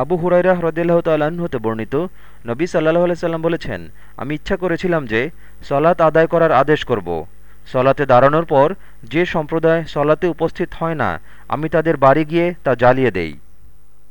আবু হুরাইরা হ্রদিল্লাহ তাল্লাহ্ন হতে বর্ণিত, নবী সাল্লাহ আলাইসাল্লাম বলেছেন, আমি ইচ্ছা করেছিলাম যে সলাত আদায় করার আদেশ করব। সলাতে দাঁড়ানোর পর যে সম্প্রদায় সলাতে উপস্থিত হয় না, আমি তাদের বাড়ি গিয়ে তা জ্বালিয়ে দেই।